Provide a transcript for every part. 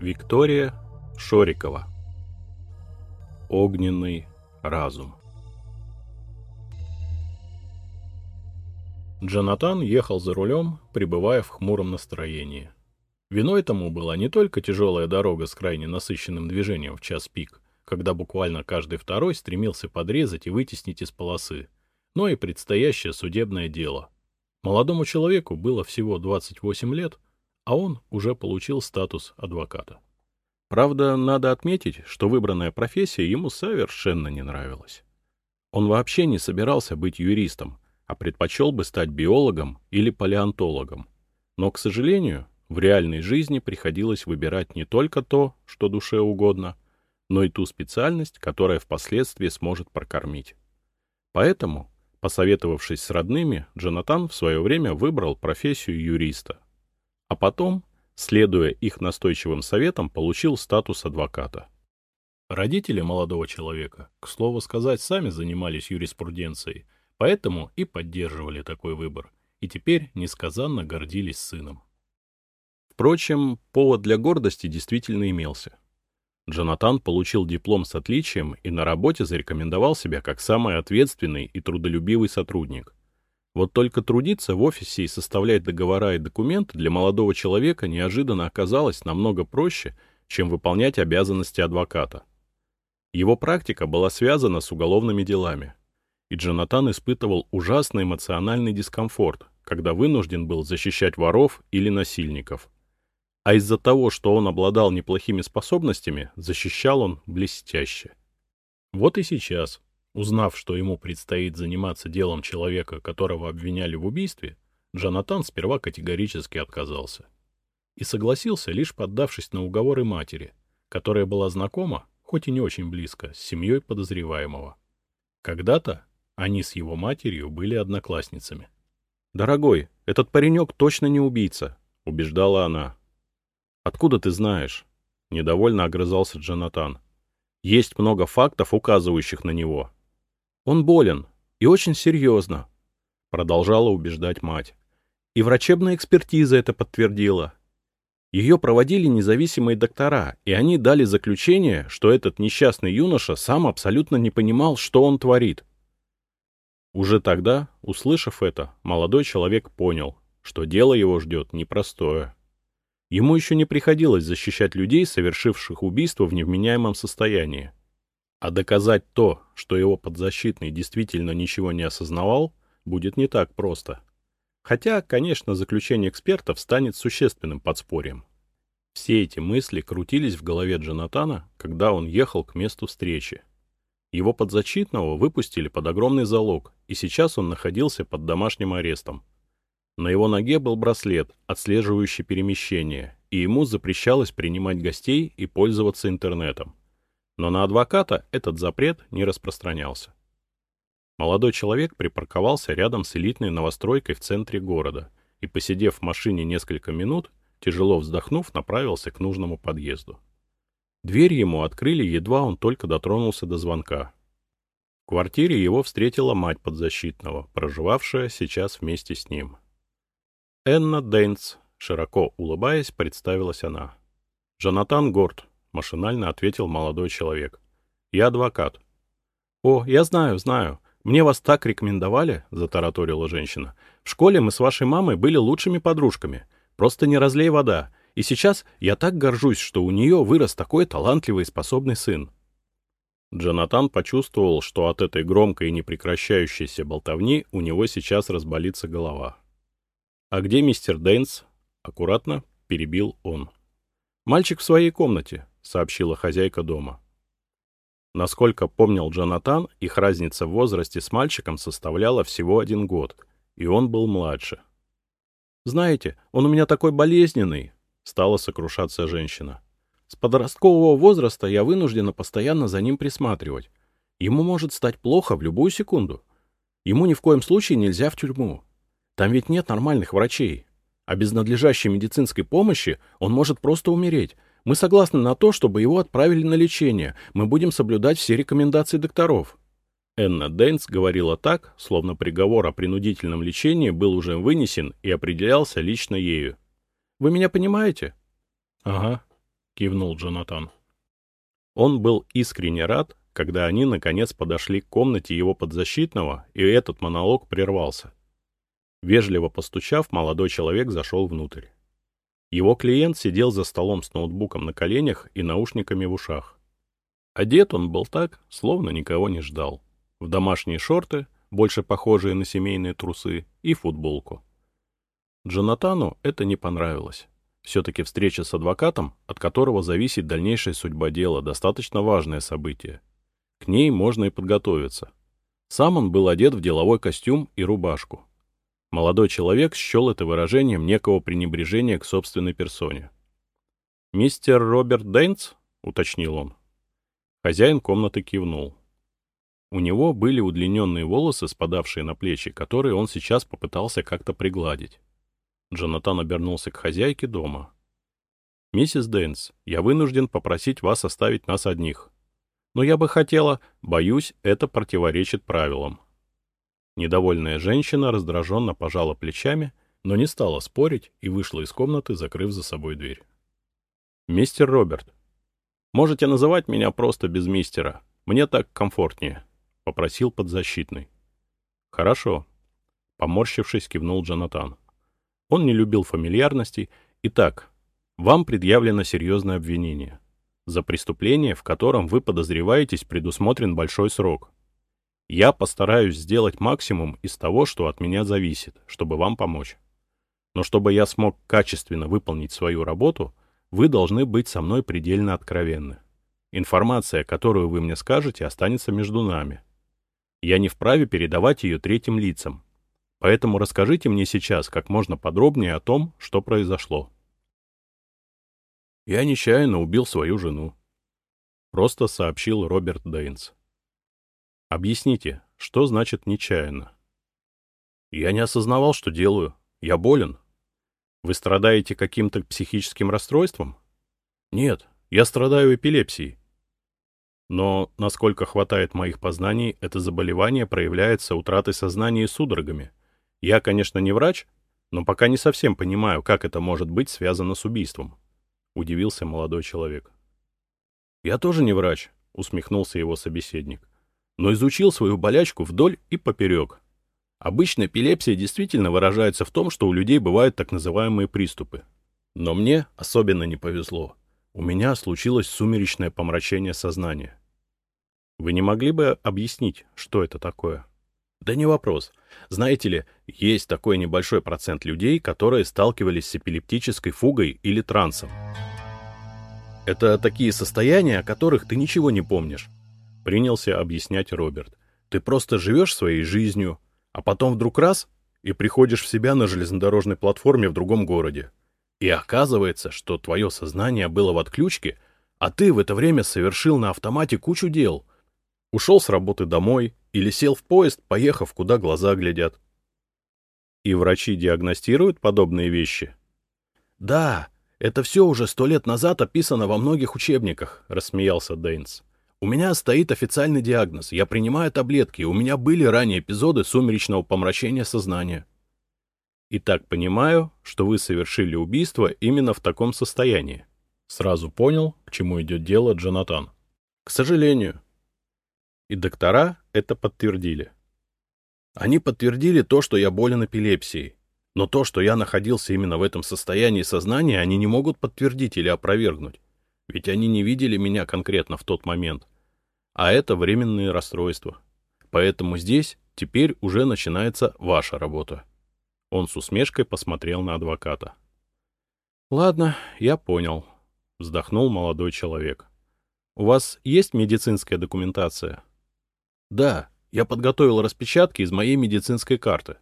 Виктория Шорикова Огненный разум Джонатан ехал за рулем, пребывая в хмуром настроении. Виной тому была не только тяжелая дорога с крайне насыщенным движением в час пик, когда буквально каждый второй стремился подрезать и вытеснить из полосы, но и предстоящее судебное дело. Молодому человеку было всего 28 лет, а он уже получил статус адвоката. Правда, надо отметить, что выбранная профессия ему совершенно не нравилась. Он вообще не собирался быть юристом, а предпочел бы стать биологом или палеонтологом. Но, к сожалению, в реальной жизни приходилось выбирать не только то, что душе угодно, но и ту специальность, которая впоследствии сможет прокормить. Поэтому, посоветовавшись с родными, Джонатан в свое время выбрал профессию юриста. А потом, следуя их настойчивым советам, получил статус адвоката. Родители молодого человека, к слову сказать, сами занимались юриспруденцией, поэтому и поддерживали такой выбор, и теперь несказанно гордились сыном. Впрочем, повод для гордости действительно имелся. Джонатан получил диплом с отличием и на работе зарекомендовал себя как самый ответственный и трудолюбивый сотрудник. Вот только трудиться в офисе и составлять договора и документы для молодого человека неожиданно оказалось намного проще, чем выполнять обязанности адвоката. Его практика была связана с уголовными делами, и Джонатан испытывал ужасный эмоциональный дискомфорт, когда вынужден был защищать воров или насильников – а из-за того, что он обладал неплохими способностями, защищал он блестяще. Вот и сейчас, узнав, что ему предстоит заниматься делом человека, которого обвиняли в убийстве, Джонатан сперва категорически отказался. И согласился, лишь поддавшись на уговоры матери, которая была знакома, хоть и не очень близко, с семьей подозреваемого. Когда-то они с его матерью были одноклассницами. «Дорогой, этот паренек точно не убийца», — убеждала она, «Откуда ты знаешь?» — недовольно огрызался Джонатан. «Есть много фактов, указывающих на него». «Он болен, и очень серьезно», — продолжала убеждать мать. «И врачебная экспертиза это подтвердила. Ее проводили независимые доктора, и они дали заключение, что этот несчастный юноша сам абсолютно не понимал, что он творит. Уже тогда, услышав это, молодой человек понял, что дело его ждет непростое. Ему еще не приходилось защищать людей, совершивших убийство в невменяемом состоянии. А доказать то, что его подзащитный действительно ничего не осознавал, будет не так просто. Хотя, конечно, заключение экспертов станет существенным подспорьем. Все эти мысли крутились в голове Джонатана, когда он ехал к месту встречи. Его подзащитного выпустили под огромный залог, и сейчас он находился под домашним арестом. На его ноге был браслет, отслеживающий перемещение, и ему запрещалось принимать гостей и пользоваться интернетом. Но на адвоката этот запрет не распространялся. Молодой человек припарковался рядом с элитной новостройкой в центре города и, посидев в машине несколько минут, тяжело вздохнув, направился к нужному подъезду. Дверь ему открыли, едва он только дотронулся до звонка. В квартире его встретила мать подзащитного, проживавшая сейчас вместе с ним. Энна Дейнс, широко улыбаясь, представилась она. «Джонатан Горд», — машинально ответил молодой человек. «Я адвокат». «О, я знаю, знаю. Мне вас так рекомендовали», — затараторила женщина. «В школе мы с вашей мамой были лучшими подружками. Просто не разлей вода. И сейчас я так горжусь, что у нее вырос такой талантливый и способный сын». Джонатан почувствовал, что от этой громкой и непрекращающейся болтовни у него сейчас разболится голова. «А где мистер Дейнс?» — аккуратно перебил он. «Мальчик в своей комнате», — сообщила хозяйка дома. Насколько помнил Джонатан, их разница в возрасте с мальчиком составляла всего один год, и он был младше. «Знаете, он у меня такой болезненный», — стала сокрушаться женщина. «С подросткового возраста я вынуждена постоянно за ним присматривать. Ему может стать плохо в любую секунду. Ему ни в коем случае нельзя в тюрьму. Там ведь нет нормальных врачей. А без надлежащей медицинской помощи он может просто умереть. Мы согласны на то, чтобы его отправили на лечение. Мы будем соблюдать все рекомендации докторов». Энна Дэнс говорила так, словно приговор о принудительном лечении был уже вынесен и определялся лично ею. «Вы меня понимаете?» «Ага», — кивнул Джонатан. Он был искренне рад, когда они, наконец, подошли к комнате его подзащитного, и этот монолог прервался. Вежливо постучав, молодой человек зашел внутрь. Его клиент сидел за столом с ноутбуком на коленях и наушниками в ушах. Одет он был так, словно никого не ждал. В домашние шорты, больше похожие на семейные трусы, и футболку. Джонатану это не понравилось. Все-таки встреча с адвокатом, от которого зависит дальнейшая судьба дела, достаточно важное событие. К ней можно и подготовиться. Сам он был одет в деловой костюм и рубашку. Молодой человек счел это выражением некого пренебрежения к собственной персоне. «Мистер Роберт Дейнс?» — уточнил он. Хозяин комнаты кивнул. У него были удлиненные волосы, спадавшие на плечи, которые он сейчас попытался как-то пригладить. Джонатан обернулся к хозяйке дома. «Миссис Дэнс, я вынужден попросить вас оставить нас одних. Но я бы хотела... Боюсь, это противоречит правилам». Недовольная женщина раздраженно пожала плечами, но не стала спорить и вышла из комнаты, закрыв за собой дверь. «Мистер Роберт, можете называть меня просто без мистера. Мне так комфортнее», — попросил подзащитный. «Хорошо», — поморщившись, кивнул Джонатан. Он не любил фамильярностей. Итак, вам предъявлено серьезное обвинение. За преступление, в котором вы подозреваетесь, предусмотрен большой срок. Я постараюсь сделать максимум из того, что от меня зависит, чтобы вам помочь. Но чтобы я смог качественно выполнить свою работу, вы должны быть со мной предельно откровенны. Информация, которую вы мне скажете, останется между нами. Я не вправе передавать ее третьим лицам, Поэтому расскажите мне сейчас как можно подробнее о том, что произошло. Я нечаянно убил свою жену. Просто сообщил Роберт Дейнс. Объясните, что значит нечаянно? Я не осознавал, что делаю. Я болен. Вы страдаете каким-то психическим расстройством? Нет, я страдаю эпилепсией. Но, насколько хватает моих познаний, это заболевание проявляется утратой сознания и судорогами. Я, конечно, не врач, но пока не совсем понимаю, как это может быть связано с убийством. Удивился молодой человек. Я тоже не врач, усмехнулся его собеседник, но изучил свою болячку вдоль и поперек. Обычно эпилепсия действительно выражается в том, что у людей бывают так называемые приступы. Но мне особенно не повезло. У меня случилось сумеречное помрачение сознания. Вы не могли бы объяснить, что это такое? Да не вопрос. Знаете ли, есть такой небольшой процент людей, которые сталкивались с эпилептической фугой или трансом. Это такие состояния, о которых ты ничего не помнишь. Принялся объяснять Роберт. Ты просто живешь своей жизнью, а потом вдруг раз и приходишь в себя на железнодорожной платформе в другом городе. И оказывается, что твое сознание было в отключке, а ты в это время совершил на автомате кучу дел. Ушел с работы домой, или сел в поезд, поехав, куда глаза глядят. И врачи диагностируют подобные вещи? Да, это все уже сто лет назад описано во многих учебниках, рассмеялся Дейнс. У меня стоит официальный диагноз, я принимаю таблетки, у меня были ранее эпизоды сумеречного помрачения сознания. Итак, понимаю, что вы совершили убийство именно в таком состоянии. Сразу понял, к чему идет дело Джонатан. К сожалению, и доктора это подтвердили. Они подтвердили то, что я болен эпилепсией. Но то, что я находился именно в этом состоянии сознания, они не могут подтвердить или опровергнуть. Ведь они не видели меня конкретно в тот момент. А это временные расстройства. Поэтому здесь теперь уже начинается ваша работа. Он с усмешкой посмотрел на адвоката. «Ладно, я понял», — вздохнул молодой человек. «У вас есть медицинская документация?» Да, я подготовил распечатки из моей медицинской карты.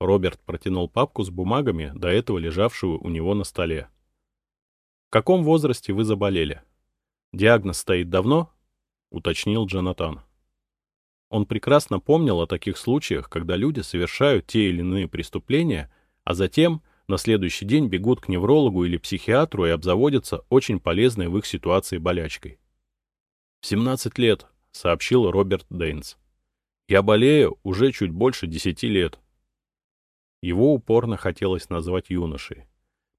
Роберт протянул папку с бумагами, до этого лежавшую у него на столе. В каком возрасте вы заболели? Диагноз стоит давно? Уточнил Джонатан. Он прекрасно помнил о таких случаях, когда люди совершают те или иные преступления, а затем на следующий день бегут к неврологу или психиатру и обзаводятся очень полезной в их ситуации болячкой. В 17 лет — сообщил Роберт Дейнс. «Я болею уже чуть больше десяти лет». Его упорно хотелось назвать юношей.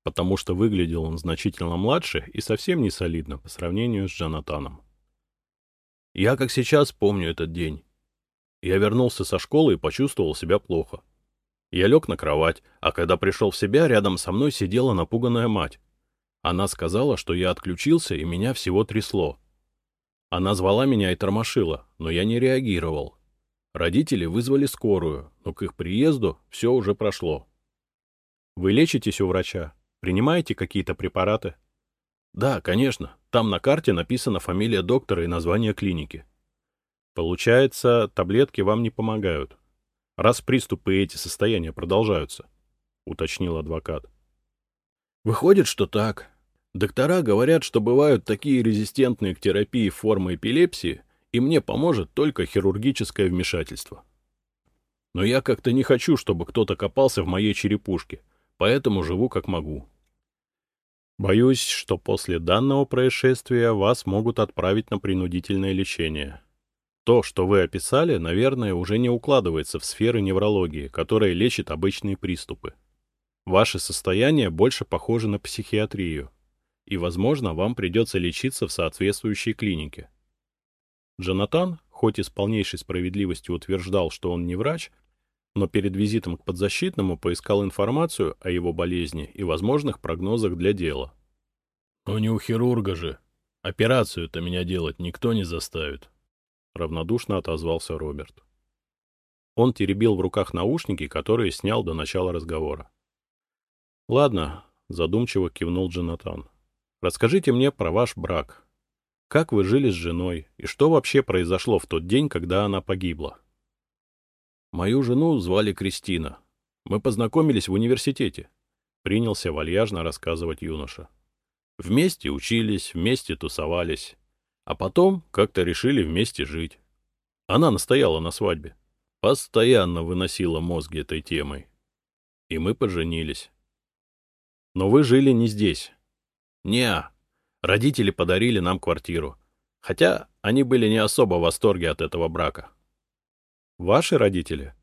потому что выглядел он значительно младше и совсем не солидно по сравнению с Джонатаном. Я как сейчас помню этот день. Я вернулся со школы и почувствовал себя плохо. Я лег на кровать, а когда пришел в себя, рядом со мной сидела напуганная мать. Она сказала, что я отключился и меня всего трясло. Она звала меня и тормошила, но я не реагировал. Родители вызвали скорую, но к их приезду все уже прошло. Вы лечитесь у врача? Принимаете какие-то препараты? Да, конечно. Там на карте написана фамилия доктора и название клиники. Получается, таблетки вам не помогают. Раз приступы и эти состояния продолжаются, — уточнил адвокат. Выходит, что так. Доктора говорят, что бывают такие резистентные к терапии формы эпилепсии, и мне поможет только хирургическое вмешательство. Но я как-то не хочу, чтобы кто-то копался в моей черепушке, поэтому живу как могу. Боюсь, что после данного происшествия вас могут отправить на принудительное лечение. То, что вы описали, наверное, уже не укладывается в сферы неврологии, которая лечит обычные приступы. Ваше состояние больше похоже на психиатрию, и, возможно, вам придется лечиться в соответствующей клинике. Джонатан, хоть и с полнейшей справедливостью утверждал, что он не врач, но перед визитом к подзащитному поискал информацию о его болезни и возможных прогнозах для дела. «Ну не у хирурга же. Операцию-то меня делать никто не заставит», — равнодушно отозвался Роберт. Он теребил в руках наушники, которые снял до начала разговора. «Ладно», — задумчиво кивнул Джонатан. «Расскажите мне про ваш брак. Как вы жили с женой и что вообще произошло в тот день, когда она погибла?» Мою жену звали Кристина. Мы познакомились в университете. Принялся вальяжно рассказывать юноша. Вместе учились, вместе тусовались. А потом как-то решили вместе жить. Она настояла на свадьбе. Постоянно выносила мозги этой темой. И мы поженились. Но вы жили не здесь. Не, родители подарили нам квартиру. Хотя они были не особо в восторге от этого брака. Ваши родители?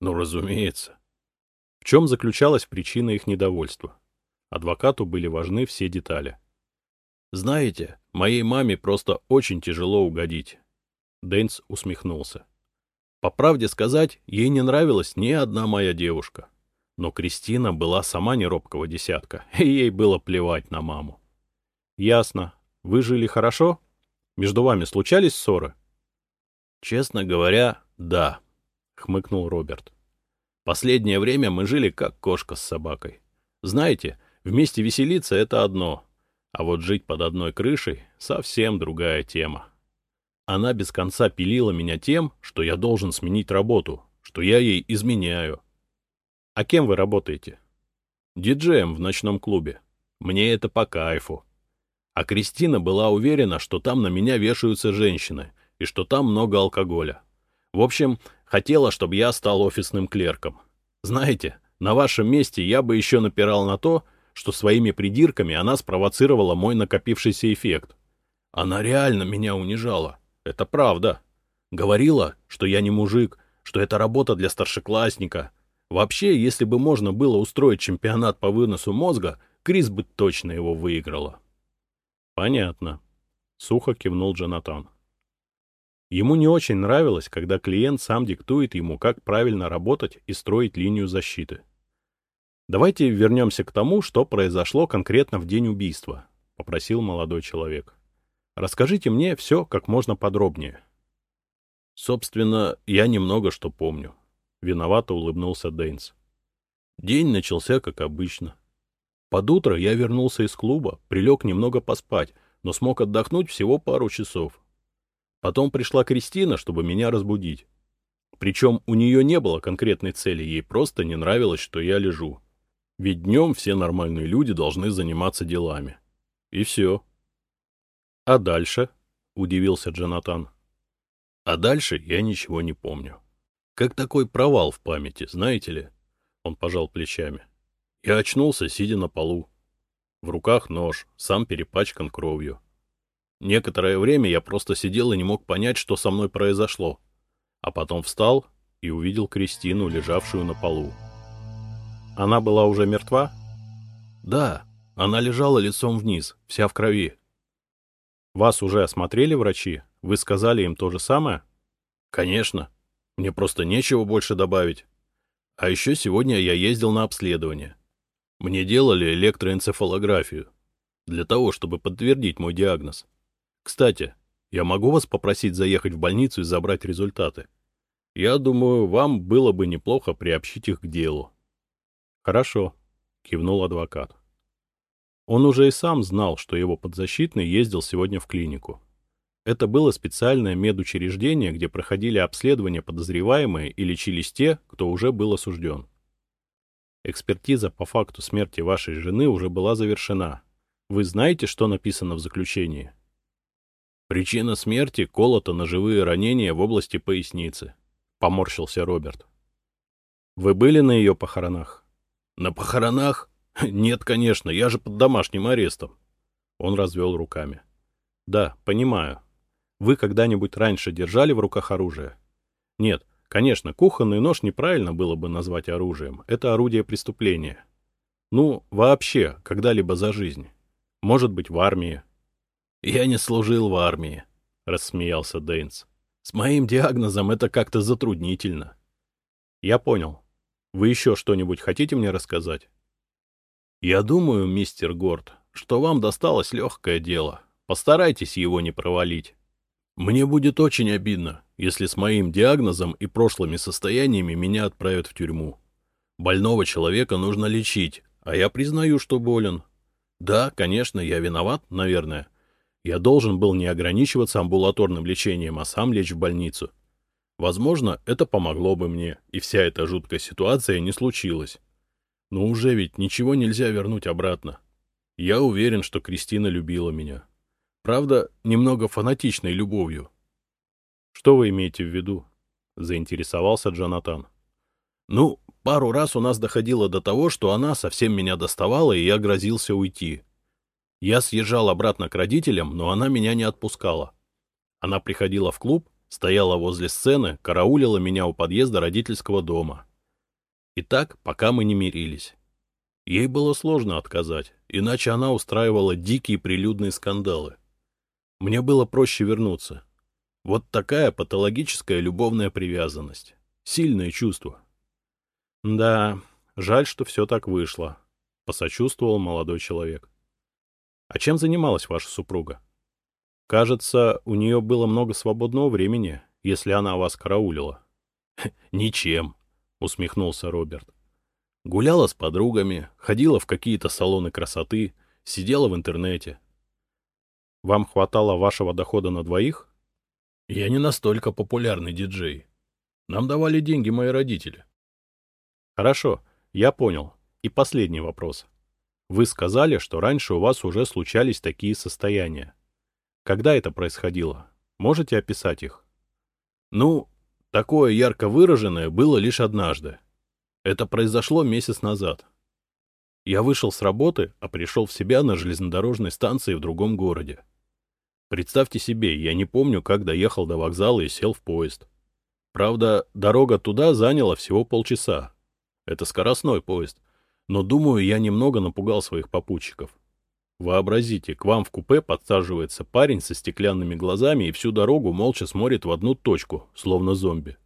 Ну, разумеется. В чем заключалась причина их недовольства? Адвокату были важны все детали. Знаете, моей маме просто очень тяжело угодить. Дэнс усмехнулся. По правде сказать, ей не нравилась ни одна моя девушка. Но Кристина была сама не робкого десятка, и ей было плевать на маму. Ясно. Вы жили хорошо? Между вами случались ссоры? Честно говоря, да, хмыкнул Роберт. Последнее время мы жили как кошка с собакой. Знаете, вместе веселиться — это одно, а вот жить под одной крышей — совсем другая тема. Она без конца пилила меня тем, что я должен сменить работу, что я ей изменяю. А кем вы работаете? Диджеем в ночном клубе. Мне это по кайфу. А Кристина была уверена, что там на меня вешаются женщины и что там много алкоголя. В общем, хотела, чтобы я стал офисным клерком. Знаете, на вашем месте я бы еще напирал на то, что своими придирками она спровоцировала мой накопившийся эффект. Она реально меня унижала. Это правда. Говорила, что я не мужик, что это работа для старшеклассника. Вообще, если бы можно было устроить чемпионат по выносу мозга, Крис бы точно его выиграла. Понятно. Сухо кивнул Джонатан. Ему не очень нравилось, когда клиент сам диктует ему, как правильно работать и строить линию защиты. «Давайте вернемся к тому, что произошло конкретно в день убийства», — попросил молодой человек. «Расскажите мне все как можно подробнее». «Собственно, я немного что помню», — виновато улыбнулся Дейнс. День начался как обычно. Под утро я вернулся из клуба, прилег немного поспать, но смог отдохнуть всего пару часов. Потом пришла Кристина, чтобы меня разбудить. Причем у нее не было конкретной цели, ей просто не нравилось, что я лежу. Ведь днем все нормальные люди должны заниматься делами. И все. — А дальше? — удивился Джонатан. — А дальше я ничего не помню. Как такой провал в памяти, знаете ли? Он пожал плечами. Я очнулся, сидя на полу. В руках нож, сам перепачкан кровью. Некоторое время я просто сидел и не мог понять, что со мной произошло. А потом встал и увидел Кристину, лежавшую на полу. Она была уже мертва? Да, Она лежала лицом вниз, вся в крови. Вас уже осмотрели врачи? Вы сказали им то же самое? Конечно. Мне просто нечего больше добавить. А еще сегодня я ездил на обследование. Мне делали электроэнцефалографию. Для того, чтобы подтвердить мой диагноз. Кстати, я могу вас попросить заехать в больницу и забрать результаты? Я думаю, вам было бы неплохо приобщить их к делу. Хорошо, кивнул адвокат. Он уже и сам знал, что его подзащитный ездил сегодня в клинику. Это было специальное медучреждение, где проходили обследования подозреваемые и лечились те, кто уже был осужден. Экспертиза по факту смерти вашей жены уже была завершена. Вы знаете, что написано в заключении? Причина смерти – колото ножевые ранения в области поясницы. Поморщился Роберт. Вы были на ее похоронах? На похоронах? Нет, конечно, я же под домашним арестом. Он развел руками. Да, понимаю. Вы когда-нибудь раньше держали в руках оружие? Нет, конечно, кухонный нож неправильно было бы назвать оружием. Это орудие преступления. Ну, вообще, когда-либо за жизнь. Может быть, в армии. Я не служил в армии, рассмеялся Дейнс. С моим диагнозом это как-то затруднительно. Я понял. Вы еще что-нибудь хотите мне рассказать? Я думаю, мистер Горд, что вам досталось легкое дело. Постарайтесь его не провалить. Мне будет очень обидно, если с моим диагнозом и прошлыми состояниями меня отправят в тюрьму. Больного человека нужно лечить, а я признаю, что болен. Да, конечно, я виноват, наверное. Я должен был не ограничиваться амбулаторным лечением, а сам лечь в больницу. Возможно, это помогло бы мне, и вся эта жуткая ситуация не случилась. Но уже ведь ничего нельзя вернуть обратно. Я уверен, что Кристина любила меня. Правда, немного фанатичной любовью. Что вы имеете в виду? Заинтересовался Джонатан. Ну, пару раз у нас доходило до того, что она совсем меня доставала, и я грозился уйти. Я съезжал обратно к родителям, но она меня не отпускала. Она приходила в клуб, стояла возле сцены, караулила меня у подъезда родительского дома. И так, пока мы не мирились. Ей было сложно отказать, иначе она устраивала дикие прилюдные скандалы. Мне было проще вернуться. Вот такая патологическая любовная привязанность. Сильное чувство. Да, жаль, что все так вышло, — посочувствовал молодой человек. А чем занималась ваша супруга? Кажется, у нее было много свободного времени, если она вас караулила. — Ничем, — усмехнулся Роберт. Гуляла с подругами, ходила в какие-то салоны красоты, сидела в интернете. Вам хватало вашего дохода на двоих? Я не настолько популярный диджей. Нам давали деньги мои родители. Хорошо, я понял. И последний вопрос. Вы сказали, что раньше у вас уже случались такие состояния. Когда это происходило? Можете описать их? Ну, такое ярко выраженное было лишь однажды. Это произошло месяц назад. Я вышел с работы, а пришел в себя на железнодорожной станции в другом городе. Представьте себе, я не помню, как доехал до вокзала и сел в поезд. Правда, дорога туда заняла всего полчаса. Это скоростной поезд. Но, думаю, я немного напугал своих попутчиков. Вообразите, к вам в купе подсаживается парень со стеклянными глазами и всю дорогу молча смотрит в одну точку, словно зомби.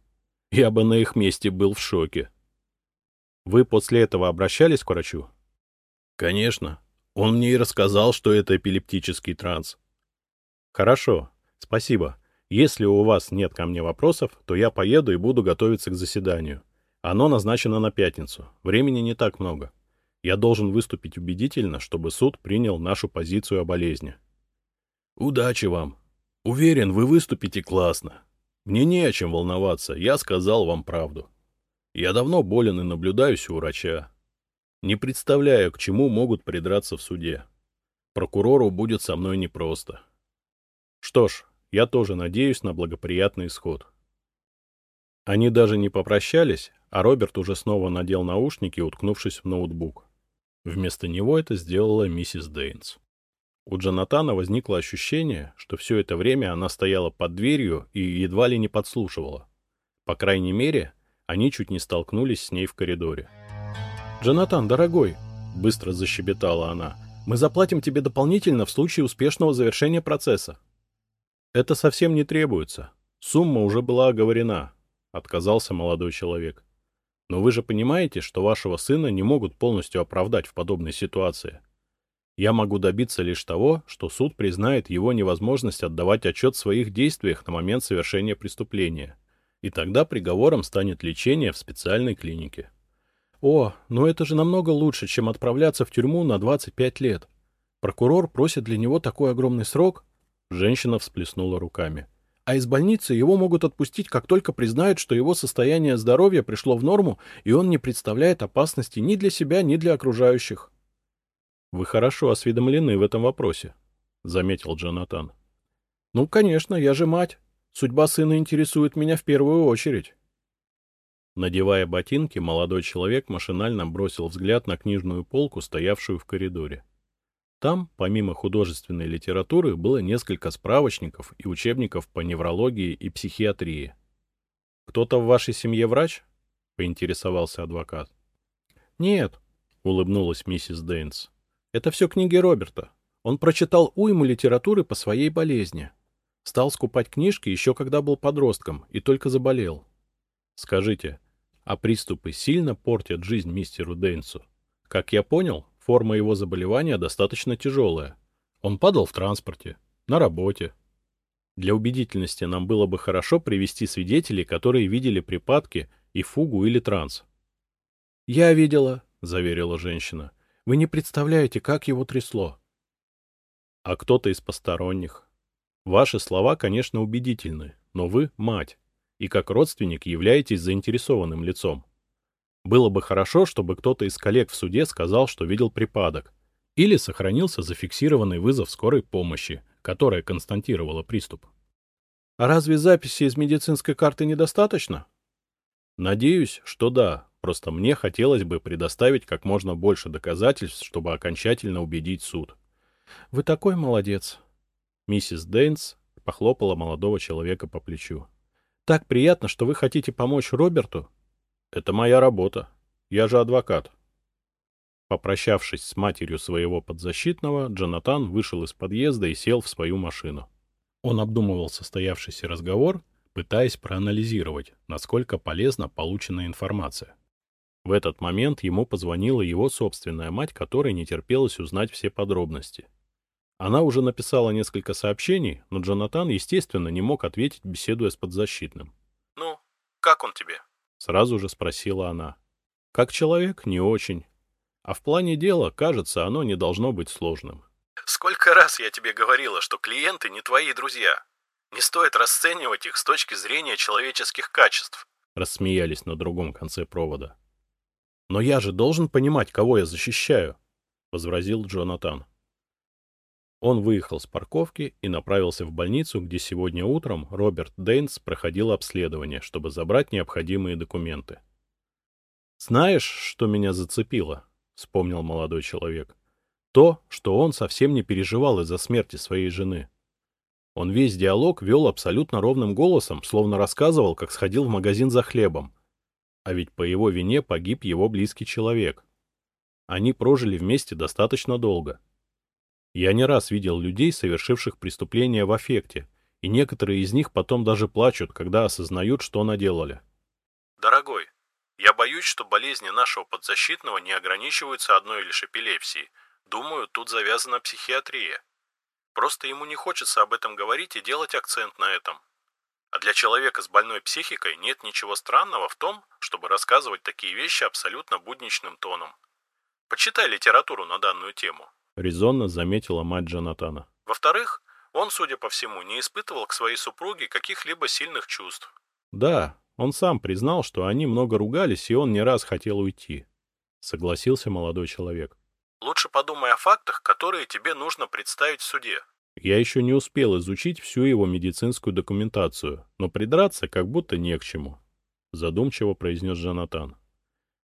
Я бы на их месте был в шоке. Вы после этого обращались к врачу? Конечно. Он мне и рассказал, что это эпилептический транс. Хорошо, спасибо. Если у вас нет ко мне вопросов, то я поеду и буду готовиться к заседанию. Оно назначено на пятницу. Времени не так много. Я должен выступить убедительно, чтобы суд принял нашу позицию о болезни. Удачи вам. Уверен, вы выступите классно. Мне не о чем волноваться, я сказал вам правду. Я давно болен и наблюдаюсь у врача. Не представляю, к чему могут придраться в суде. Прокурору будет со мной непросто. Что ж, я тоже надеюсь на благоприятный исход. Они даже не попрощались, а Роберт уже снова надел наушники, уткнувшись в ноутбук. Вместо него это сделала миссис Дейнс. У Джонатана возникло ощущение, что все это время она стояла под дверью и едва ли не подслушивала. По крайней мере, они чуть не столкнулись с ней в коридоре. «Джонатан, дорогой!» — быстро защебетала она. Мы заплатим тебе дополнительно в случае успешного завершения процесса. Это совсем не требуется. Сумма уже была оговорена, — отказался молодой человек. Но вы же понимаете, что вашего сына не могут полностью оправдать в подобной ситуации. Я могу добиться лишь того, что суд признает его невозможность отдавать отчет в своих действиях на момент совершения преступления. И тогда приговором станет лечение в специальной клинике. О, но это же намного лучше, чем отправляться в тюрьму на 25 лет. Прокурор просит для него такой огромный срок. Женщина всплеснула руками. А из больницы его могут отпустить, как только признают, что его состояние здоровья пришло в норму, и он не представляет опасности ни для себя, ни для окружающих. — Вы хорошо осведомлены в этом вопросе, — заметил Джонатан. — Ну, конечно, я же мать. Судьба сына интересует меня в первую очередь. Надевая ботинки, молодой человек машинально бросил взгляд на книжную полку, стоявшую в коридоре. Там, помимо художественной литературы, было несколько справочников и учебников по неврологии и психиатрии. «Кто-то в вашей семье врач?» — поинтересовался адвокат. «Нет», — улыбнулась миссис Дейнс. «Это все книги Роберта. Он прочитал уйму литературы по своей болезни. Стал скупать книжки еще когда был подростком и только заболел. Скажите, а приступы сильно портят жизнь мистеру Дейнсу? Как я понял, форма его заболевания достаточно тяжелая. Он падал в транспорте, на работе. Для убедительности нам было бы хорошо привести свидетелей, которые видели припадки и фугу или транс. — Я видела, — заверила женщина. — Вы не представляете, как его трясло. — А кто-то из посторонних? Ваши слова, конечно, убедительны, но вы — мать и как родственник являетесь заинтересованным лицом. Было бы хорошо, чтобы кто-то из коллег в суде сказал, что видел припадок, или сохранился зафиксированный вызов скорой помощи, которая констатировала приступ. А разве записи из медицинской карты недостаточно? Надеюсь, что да, просто мне хотелось бы предоставить как можно больше доказательств, чтобы окончательно убедить суд. Вы такой молодец. Миссис Дейнс похлопала молодого человека по плечу. Так приятно, что вы хотите помочь Роберту. Это моя работа. Я же адвокат. Попрощавшись с матерью своего подзащитного, Джонатан вышел из подъезда и сел в свою машину. Он обдумывал состоявшийся разговор, пытаясь проанализировать, насколько полезна полученная информация. В этот момент ему позвонила его собственная мать, которой не терпелось узнать все подробности — она уже написала несколько сообщений, но Джонатан, естественно, не мог ответить, беседуя с подзащитным. «Ну, как он тебе?» — сразу же спросила она. «Как человек, не очень. А в плане дела, кажется, оно не должно быть сложным». «Сколько раз я тебе говорила, что клиенты не твои друзья. Не стоит расценивать их с точки зрения человеческих качеств», — рассмеялись на другом конце провода. «Но я же должен понимать, кого я защищаю», — возразил Джонатан. Он выехал с парковки и направился в больницу, где сегодня утром Роберт Дейнс проходил обследование, чтобы забрать необходимые документы. «Знаешь, что меня зацепило?» — вспомнил молодой человек. «То, что он совсем не переживал из-за смерти своей жены. Он весь диалог вел абсолютно ровным голосом, словно рассказывал, как сходил в магазин за хлебом. А ведь по его вине погиб его близкий человек. Они прожили вместе достаточно долго — я не раз видел людей, совершивших преступления в аффекте, и некоторые из них потом даже плачут, когда осознают, что наделали. Дорогой, я боюсь, что болезни нашего подзащитного не ограничиваются одной лишь эпилепсией. Думаю, тут завязана психиатрия. Просто ему не хочется об этом говорить и делать акцент на этом. А для человека с больной психикой нет ничего странного в том, чтобы рассказывать такие вещи абсолютно будничным тоном. Почитай литературу на данную тему. — резонно заметила мать Джонатана. «Во-вторых, он, судя по всему, не испытывал к своей супруге каких-либо сильных чувств». «Да, он сам признал, что они много ругались, и он не раз хотел уйти», — согласился молодой человек. «Лучше подумай о фактах, которые тебе нужно представить в суде». Я еще не успел изучить всю его медицинскую документацию, но придраться как будто не к чему, — задумчиво произнес Джонатан.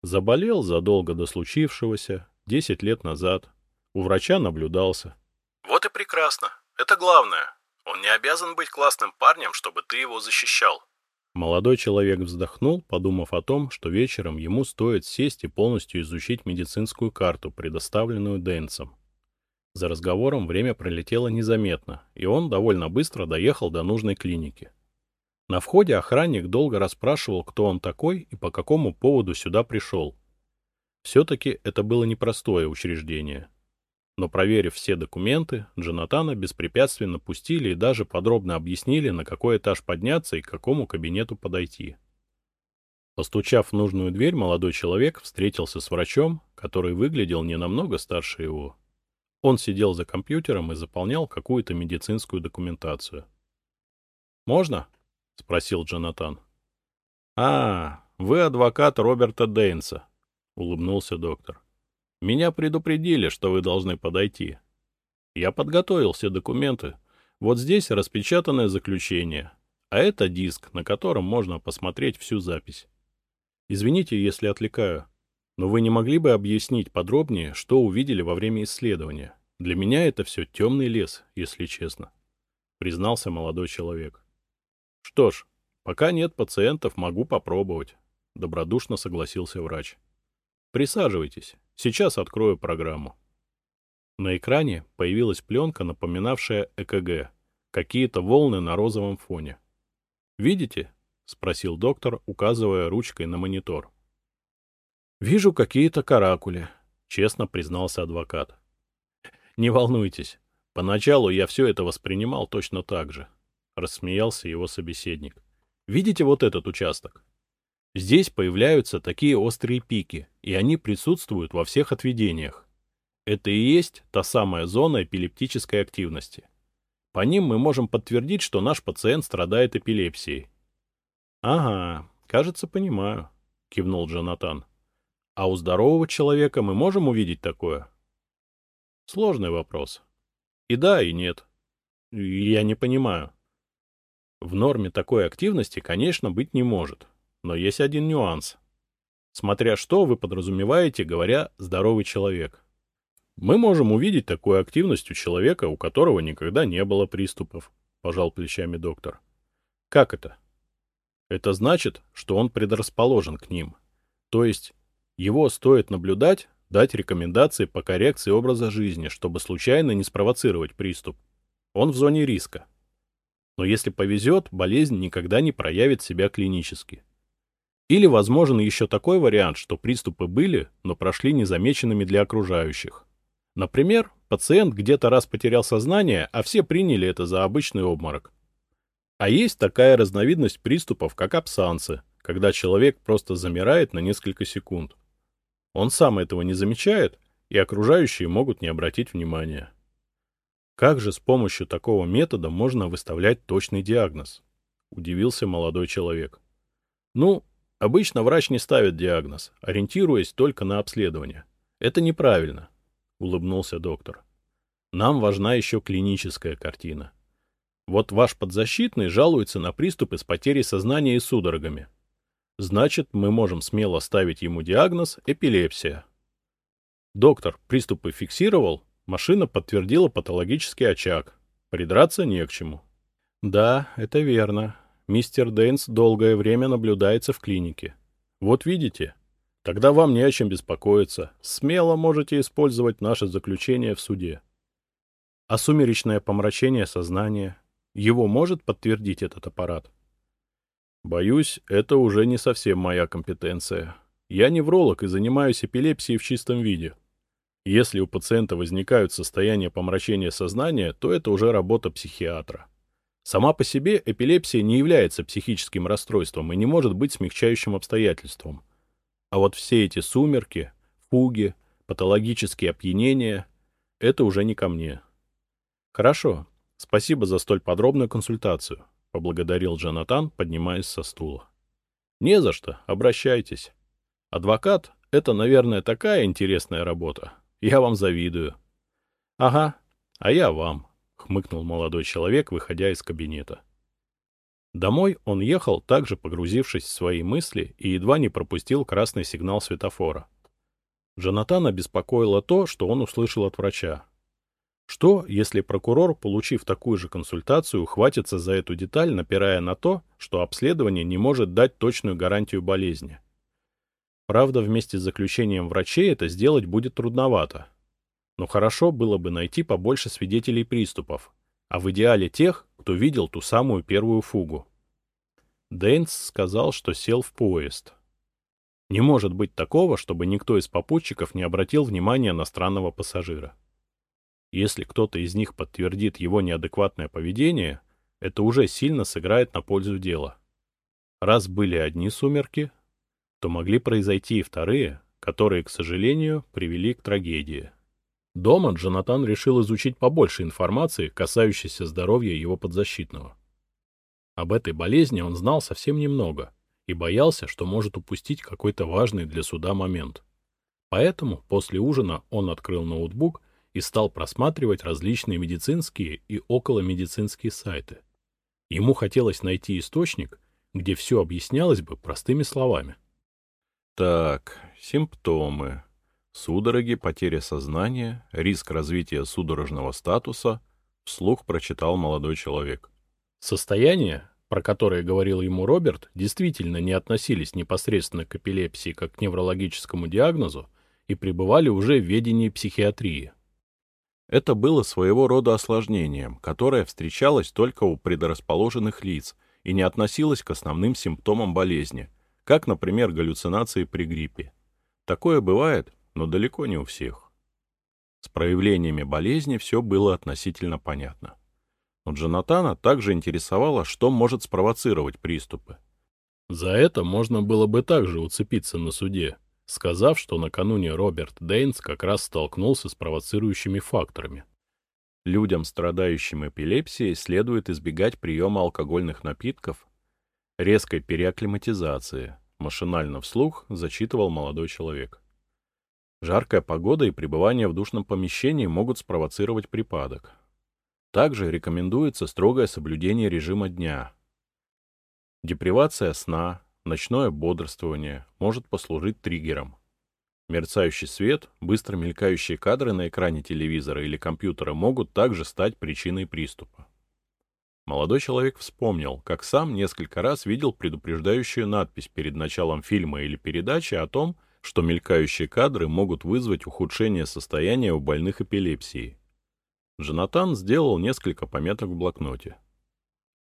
Заболел задолго до случившегося, десять лет назад, у врача наблюдался. Вот и прекрасно. Это главное. Он не обязан быть классным парнем, чтобы ты его защищал. Молодой человек вздохнул, подумав о том, что вечером ему стоит сесть и полностью изучить медицинскую карту, предоставленную Дэнсом. За разговором время пролетело незаметно, и он довольно быстро доехал до нужной клиники. На входе охранник долго расспрашивал, кто он такой и по какому поводу сюда пришел. Все-таки это было непростое учреждение. Но проверив все документы, Джонатана беспрепятственно пустили и даже подробно объяснили, на какой этаж подняться и к какому кабинету подойти. Постучав в нужную дверь, молодой человек встретился с врачом, который выглядел не намного старше его. Он сидел за компьютером и заполнял какую-то медицинскую документацию. «Можно?» — спросил Джонатан. «А, вы адвокат Роберта Дейнса», — улыбнулся доктор. «Меня предупредили, что вы должны подойти. Я подготовил все документы. Вот здесь распечатанное заключение, а это диск, на котором можно посмотреть всю запись. Извините, если отвлекаю, но вы не могли бы объяснить подробнее, что увидели во время исследования? Для меня это все темный лес, если честно», — признался молодой человек. «Что ж, пока нет пациентов, могу попробовать», — добродушно согласился врач. «Присаживайтесь, сейчас открою программу». На экране появилась пленка, напоминавшая ЭКГ, какие-то волны на розовом фоне. «Видите?» — спросил доктор, указывая ручкой на монитор. «Вижу какие-то каракули», — честно признался адвокат. «Не волнуйтесь, поначалу я все это воспринимал точно так же», — рассмеялся его собеседник. «Видите вот этот участок? Здесь появляются такие острые пики, и они присутствуют во всех отведениях. Это и есть та самая зона эпилептической активности. По ним мы можем подтвердить, что наш пациент страдает эпилепсией. «Ага, кажется, понимаю», — кивнул Джонатан. «А у здорового человека мы можем увидеть такое?» Сложный вопрос. И да, и нет. Я не понимаю. В норме такой активности, конечно, быть не может. Но есть один нюанс. Смотря что вы подразумеваете, говоря «здоровый человек». Мы можем увидеть такую активность у человека, у которого никогда не было приступов, пожал плечами доктор. Как это? Это значит, что он предрасположен к ним. То есть его стоит наблюдать, дать рекомендации по коррекции образа жизни, чтобы случайно не спровоцировать приступ. Он в зоне риска. Но если повезет, болезнь никогда не проявит себя клинически. Или возможен еще такой вариант, что приступы были, но прошли незамеченными для окружающих. Например, пациент где-то раз потерял сознание, а все приняли это за обычный обморок. А есть такая разновидность приступов, как абсансы, когда человек просто замирает на несколько секунд. Он сам этого не замечает, и окружающие могут не обратить внимания. Как же с помощью такого метода можно выставлять точный диагноз? Удивился молодой человек. Ну, обычно врач не ставит диагноз, ориентируясь только на обследование. Это неправильно, улыбнулся доктор. Нам важна еще клиническая картина. Вот ваш подзащитный жалуется на приступы с потерей сознания и судорогами. Значит, мы можем смело ставить ему диагноз эпилепсия. Доктор приступы фиксировал, машина подтвердила патологический очаг. Придраться не к чему. Да, это верно. Мистер Дейнс долгое время наблюдается в клинике. Вот видите? Тогда вам не о чем беспокоиться. Смело можете использовать наше заключение в суде. А сумеречное помрачение сознания, его может подтвердить этот аппарат? Боюсь, это уже не совсем моя компетенция. Я невролог и занимаюсь эпилепсией в чистом виде. Если у пациента возникают состояния помрачения сознания, то это уже работа психиатра. Сама по себе эпилепсия не является психическим расстройством и не может быть смягчающим обстоятельством. А вот все эти сумерки, фуги, патологические опьянения — это уже не ко мне. Хорошо, Спасибо за столь подробную консультацию, — поблагодарил Джонатан, поднимаясь со стула. Не за что, обращайтесь. Адвокат — это, наверное, такая интересная работа. Я вам завидую. Ага, а я вам, — хмыкнул молодой человек, выходя из кабинета. Домой он ехал, также погрузившись в свои мысли, и едва не пропустил красный сигнал светофора. Джонатана беспокоило то, что он услышал от врача. Что, если прокурор, получив такую же консультацию, хватится за эту деталь, напирая на то, что обследование не может дать точную гарантию болезни? Правда, вместе с заключением врачей это сделать будет трудновато. Но хорошо было бы найти побольше свидетелей приступов, а в идеале тех, кто видел ту самую первую фугу. Дейнс сказал, что сел в поезд. Не может быть такого, чтобы никто из попутчиков не обратил внимания на странного пассажира. Если кто-то из них подтвердит его неадекватное поведение, это уже сильно сыграет на пользу дела. Раз были одни сумерки, то могли произойти и вторые, которые, к сожалению, привели к трагедии. Дома Джонатан решил изучить побольше информации, касающейся здоровья его подзащитного. Об этой болезни он знал совсем немного и боялся, что может упустить какой-то важный для суда момент. Поэтому после ужина он открыл ноутбук и стал просматривать различные медицинские и околомедицинские сайты. Ему хотелось найти источник, где все объяснялось бы простыми словами. Так, симптомы. Судороги, потеря сознания, риск развития судорожного статуса, вслух прочитал молодой человек. Состояния, про которые говорил ему Роберт, действительно не относились непосредственно к эпилепсии как к неврологическому диагнозу и пребывали уже в ведении психиатрии. Это было своего рода осложнением, которое встречалось только у предрасположенных лиц и не относилось к основным симптомам болезни, как, например, галлюцинации при гриппе. Такое бывает, но далеко не у всех. С проявлениями болезни все было относительно понятно. Но Джонатана также интересовало, что может спровоцировать приступы. За это можно было бы также уцепиться на суде, сказав, что накануне Роберт Дейнс как раз столкнулся с провоцирующими факторами. Людям, страдающим эпилепсией, следует избегать приема алкогольных напитков, резкой переакклиматизации, машинально вслух зачитывал молодой человек. Жаркая погода и пребывание в душном помещении могут спровоцировать припадок. Также рекомендуется строгое соблюдение режима дня. Депривация сна, ночное бодрствование может послужить триггером. Мерцающий свет, быстро мелькающие кадры на экране телевизора или компьютера могут также стать причиной приступа. Молодой человек вспомнил, как сам несколько раз видел предупреждающую надпись перед началом фильма или передачи о том, что мелькающие кадры могут вызвать ухудшение состояния у больных эпилепсией. Джонатан сделал несколько пометок в блокноте.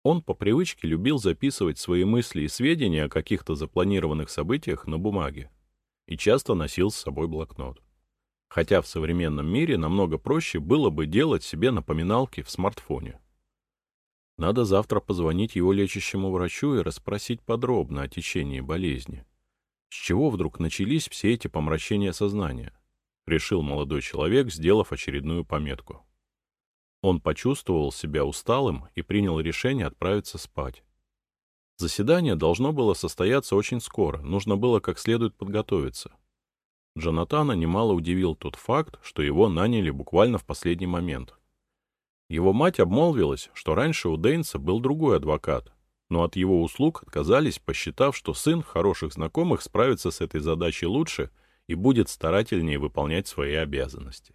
Он по привычке любил записывать свои мысли и сведения о каких-то запланированных событиях на бумаге и часто носил с собой блокнот. Хотя в современном мире намного проще было бы делать себе напоминалки в смартфоне. Надо завтра позвонить его лечащему врачу и расспросить подробно о течении болезни. С чего вдруг начались все эти помрачения сознания? Решил молодой человек, сделав очередную пометку. Он почувствовал себя усталым и принял решение отправиться спать. Заседание должно было состояться очень скоро, нужно было как следует подготовиться. Джонатана немало удивил тот факт, что его наняли буквально в последний момент. Его мать обмолвилась, что раньше у Дейнса был другой адвокат, но от его услуг отказались, посчитав, что сын хороших знакомых справится с этой задачей лучше и будет старательнее выполнять свои обязанности.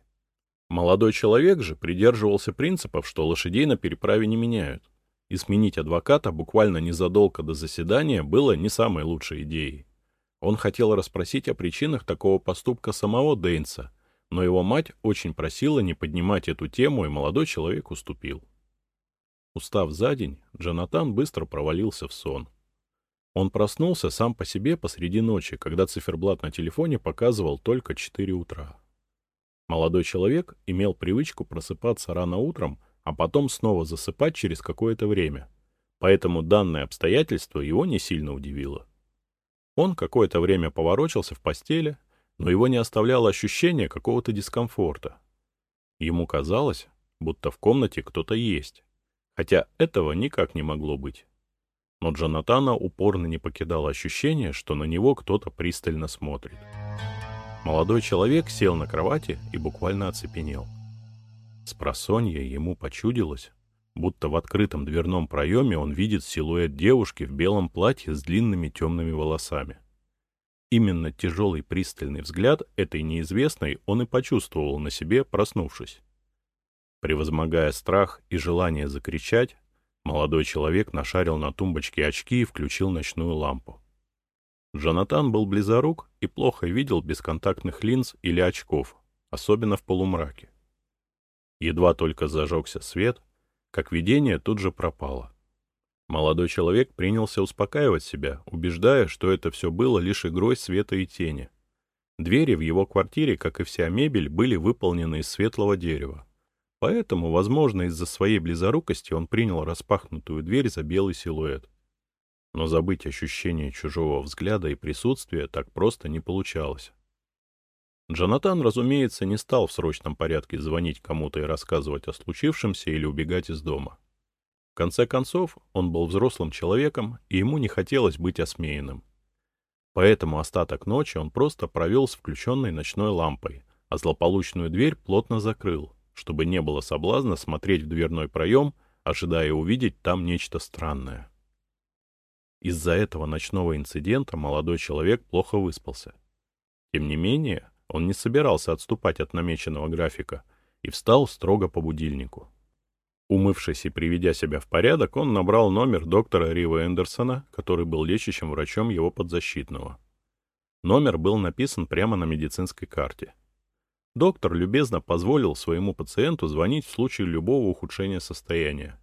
Молодой человек же придерживался принципов, что лошадей на переправе не меняют, и сменить адвоката буквально незадолго до заседания было не самой лучшей идеей. Он хотел расспросить о причинах такого поступка самого Дейнса, но его мать очень просила не поднимать эту тему, и молодой человек уступил. Устав за день, Джонатан быстро провалился в сон. Он проснулся сам по себе посреди ночи, когда циферблат на телефоне показывал только 4 утра. Молодой человек имел привычку просыпаться рано утром, а потом снова засыпать через какое-то время, поэтому данное обстоятельство его не сильно удивило. Он какое-то время поворочился в постели, но его не оставляло ощущение какого-то дискомфорта. Ему казалось, будто в комнате кто-то есть, хотя этого никак не могло быть. Но Джонатана упорно не покидало ощущение, что на него кто-то пристально смотрит. Молодой человек сел на кровати и буквально оцепенел. С просонья ему почудилось, будто в открытом дверном проеме он видит силуэт девушки в белом платье с длинными темными волосами. Именно тяжелый пристальный взгляд этой неизвестной он и почувствовал на себе, проснувшись. Превозмогая страх и желание закричать, молодой человек нашарил на тумбочке очки и включил ночную лампу. Джонатан был близорук и плохо видел без контактных линз или очков, особенно в полумраке. Едва только зажегся свет, как видение тут же пропало. Молодой человек принялся успокаивать себя, убеждая, что это все было лишь игрой света и тени. Двери в его квартире, как и вся мебель, были выполнены из светлого дерева. Поэтому, возможно, из-за своей близорукости он принял распахнутую дверь за белый силуэт. Но забыть ощущение чужого взгляда и присутствия так просто не получалось. Джонатан, разумеется, не стал в срочном порядке звонить кому-то и рассказывать о случившемся или убегать из дома. В конце концов, он был взрослым человеком, и ему не хотелось быть осмеянным. Поэтому остаток ночи он просто провел с включенной ночной лампой, а злополучную дверь плотно закрыл, чтобы не было соблазна смотреть в дверной проем, ожидая увидеть там нечто странное. Из-за этого ночного инцидента молодой человек плохо выспался. Тем не менее, он не собирался отступать от намеченного графика и встал строго по будильнику. Умывшись и приведя себя в порядок, он набрал номер доктора Рива Эндерсона, который был лечащим врачом его подзащитного. Номер был написан прямо на медицинской карте. Доктор любезно позволил своему пациенту звонить в случае любого ухудшения состояния.